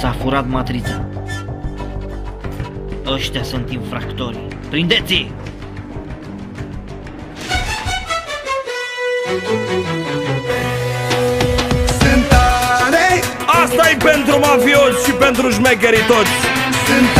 S-a furat matrița. Ăștia sunt infractori. Prindeți-i! Sunt tare, asta e pentru mafioți și pentru șmecherii toți sunt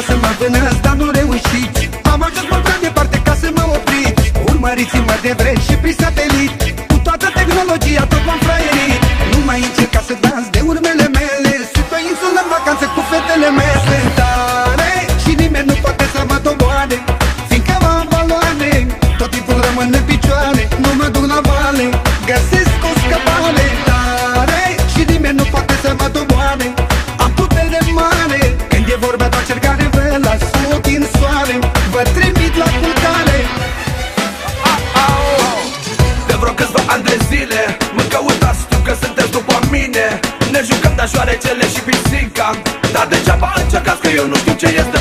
Încerca să mă vânăți, dar nu reușiți. Am ajuns mult prea departe ca să mă opriți. Urmăriți-mă de vreți și prin satelit. Cu toată tehnologia tot m-am fraierit ani de zile. Mă căutați, știu că sunteți după mine. Ne jucăm de șoarecele și pisica. Dar degeaba încercați că eu nu știu ce este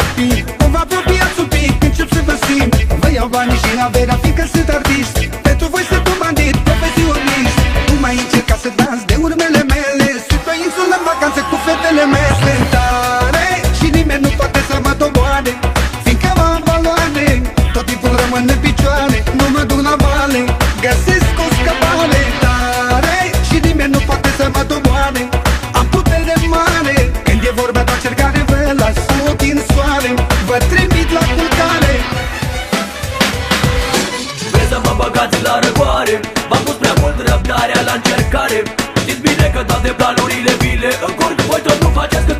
să mult prea rapid Mă va apropia un pic, încep să vă simt Vă iau banii și averea, fiindcă sunt artist. Pentru voi sunt un bandit, prea mult răbdarea la încercare. Știți bine că toate planurile vile Încurc, voi tot nu faceți cât bine Că